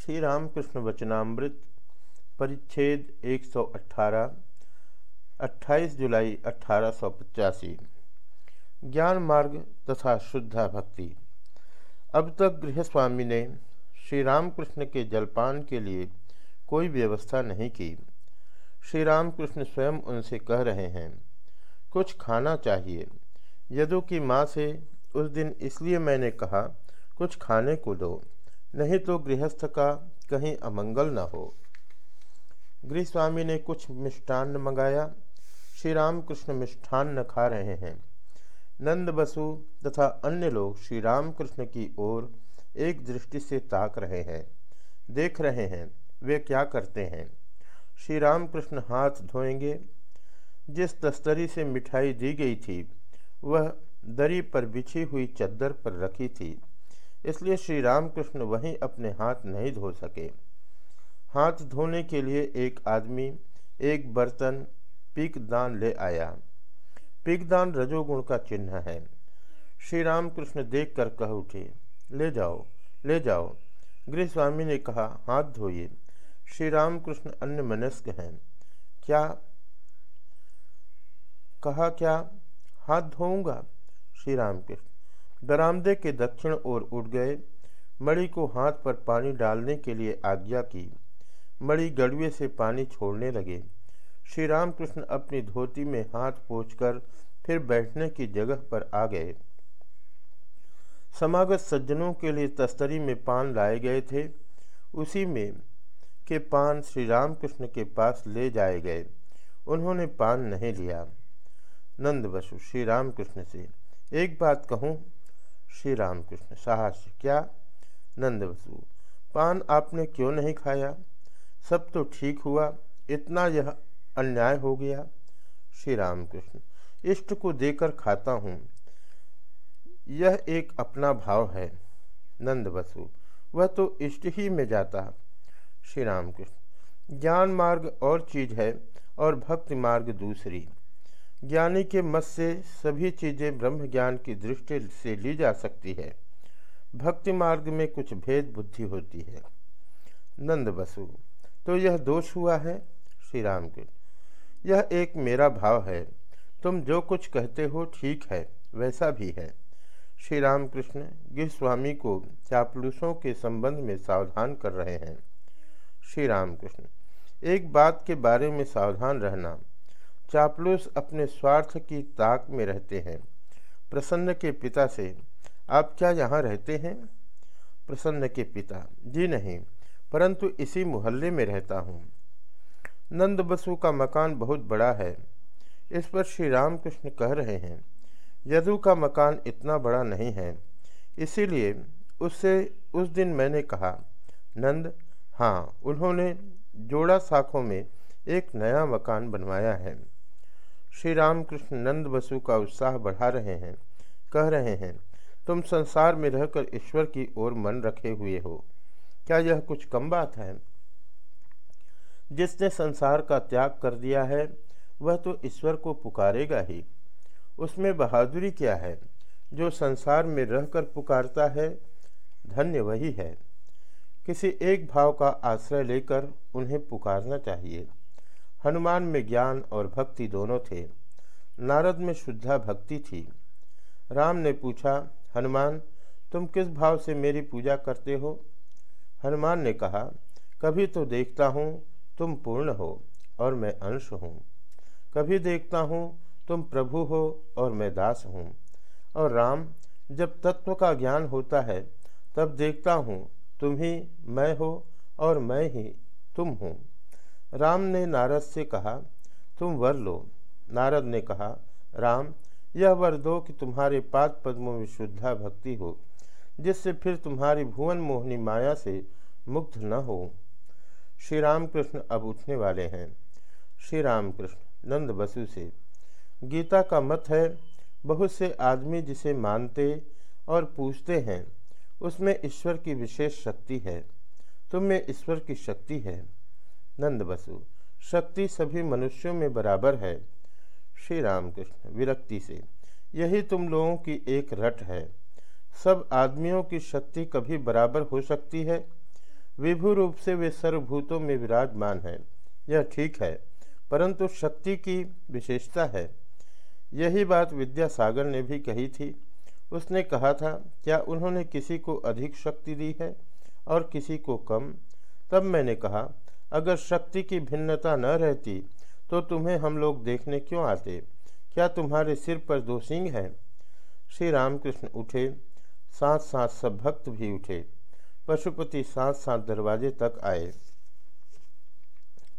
श्री रामकृष्ण वचनामृत, परिच्छेद 118 28 जुलाई अठारह ज्ञान मार्ग तथा शुद्धा भक्ति। अब तक गृहस्वामी ने श्री रामकृष्ण के जलपान के लिए कोई व्यवस्था नहीं की। श्री रामकृष्ण स्वयं उनसे कह रहे हैं, कुछ खाना चाहिए। यदु की माँ से उस दिन इसलिए मैंने कहा, कुछ खाने को दो। नहीं तो गृहस्थ का कहीं अमंगल न हो। गृहस्वामी ने कुछ मिष्ठान्न मंगाया। श्री रामकृष्ण मिष्ठान्न खा रहे हैं। नंद बसु तथा अन्य लोग श्री रामकृष्ण की ओर एक दृष्टि से ताक रहे हैं। देख रहे हैं, वे क्या करते हैं। श्री रामकृष्ण हाथ धोएँगे। जिस तस्तरी से मिठाई दी गई थी, वह दरी पर बिछी हुई चद्दर पर रखी थी। इसलिए श्री रामकृष्ण वहीं अपने हाथ नहीं धो सके। हाथ धोने के लिए एक आदमी, एक बर्तन पीकदान ले आया। पीकदान रजोगुण का चिन्ह है। श्री रामकृष्ण देख कर कह उठे, ले जाओ ले जाओ। गृह स्वामी ने कहा, हाथ धोइए। श्री रामकृष्ण अन्य मनस्क हैं। क्या, कहा क्या? हाथ धोऊँगा? श्री रामकृष्ण बरामदे के दक्षिण ओर उठ गए। मणि को हाथ पर पानी डालने के लिए आज्ञा की। मणि गड़ुए से पानी छोड़ने लगे। श्री रामकृष्ण अपनी धोती में हाथ पोछकर फिर बैठने की जगह पर आ गए। समागत सज्जनों के लिए तस्तरी में पान लाए गए थे। उसी में के पान श्री रामकृष्ण के पास ले जाए गए। उन्होंने पान नहीं लिया। नंद बसु श्री रामकृष्ण से, एक बात कहूँ श्री रामकृष्ण, साहस क्या नंद वसु पान आपने क्यों नहीं खाया? सब तो ठीक हुआ, इतना यह अन्याय हो गया। श्री रामकृष्ण, इष्ट को देकर खाता हूँ। यह एक अपना भाव है। नंद वसु वह तो इष्ट ही में जाता। श्री रामकृष्ण, ज्ञान मार्ग और चीज़ है और भक्ति मार्ग दूसरी। ज्ञानी के मत से सभी चीज़ें ब्रह्म ज्ञान की दृष्टि से ली जा सकती है। भक्ति मार्ग में कुछ भेद बुद्धि होती है। नंद बसु तो यह दोष हुआ है? श्री राम के यह एक मेरा भाव है। तुम जो कुछ कहते हो ठीक है, वैसा भी है। श्री राम कृष्ण स्वामी को चापलूसों के संबंध में सावधान कर रहे हैं। श्री राम कृष्ण एक बात के बारे में सावधान रहना। चापलूस अपने स्वार्थ की ताक में रहते हैं। प्रसन्न के पिता से, आप क्या यहाँ रहते हैं? प्रसन्न के पिता, जी नहीं, परंतु इसी मोहल्ले में रहता हूँ। नंद बसु का मकान बहुत बड़ा है। इस पर श्री रामकृष्ण कह रहे हैं, यदु का मकान इतना बड़ा नहीं है। इसीलिए उससे, उस दिन मैंने कहा, नंद हाँ उन्होंने जोड़ा साखों में एक नया मकान बनवाया है। श्री रामकृष्ण नंद बसु का उत्साह बढ़ा रहे हैं, कह रहे हैं, तुम संसार में रहकर ईश्वर की ओर मन रखे हुए हो। क्या यह कुछ कम बात है? जिसने संसार का त्याग कर दिया है, वह तो ईश्वर को पुकारेगा ही। उसमें बहादुरी क्या है? जो संसार में रहकर पुकारता है, धन्य वही है। किसी एक भाव का आश्रय लेकर उन्हें पुकारना चाहिए। हनुमान में ज्ञान और भक्ति दोनों थे। नारद में शुद्धा भक्ति थी। राम ने पूछा, हनुमान, तुम किस भाव से मेरी पूजा करते हो? हनुमान ने कहा, कभी तो देखता हूँ तुम पूर्ण हो और मैं अंश हूँ। कभी देखता हूँ तुम प्रभु हो और मैं दास हूँ। और राम, जब तत्व का ज्ञान होता है, तब देखता हूँ तुम ही मैं हो और मैं ही तुम हूँ। राम ने नारद से कहा, तुम वर लो। नारद ने कहा, राम, यह वर दो कि तुम्हारे पाद पद्मों में शुद्धा भक्ति हो, जिससे फिर तुम्हारी भुवन मोहनी माया से मुक्त न हो। श्री रामकृष्ण अब उठने वाले हैं। श्री रामकृष्ण नंद बसु से, गीता का मत है, बहुत से आदमी जिसे मानते और पूछते हैं, उसमें ईश्वर की विशेष शक्ति है। तुम में ईश्वर की शक्ति है। नंद बसु शक्ति सभी मनुष्यों में बराबर है। श्री रामकृष्ण विरक्ति से, यही तुम लोगों की एक रट है। सब आदमियों की शक्ति कभी बराबर हो सकती है? विभु रूप से वे सर्वभूतों में विराजमान है। यह ठीक है, परंतु शक्ति की विशेषता है। यही बात विद्यासागर ने भी कही थी। उसने कहा था, क्या उन्होंने किसी को अधिक शक्ति दी है और किसी को कम? तब मैंने कहा अगर शक्ति की भिन्नता न रहती तो तुम्हें हम लोग देखने क्यों आते? क्या तुम्हारे सिर पर दो सिंह हैं? श्री रामकृष्ण उठे साथ साथ सब भक्त भी उठे। पशुपति साथ साथ दरवाजे तक आए।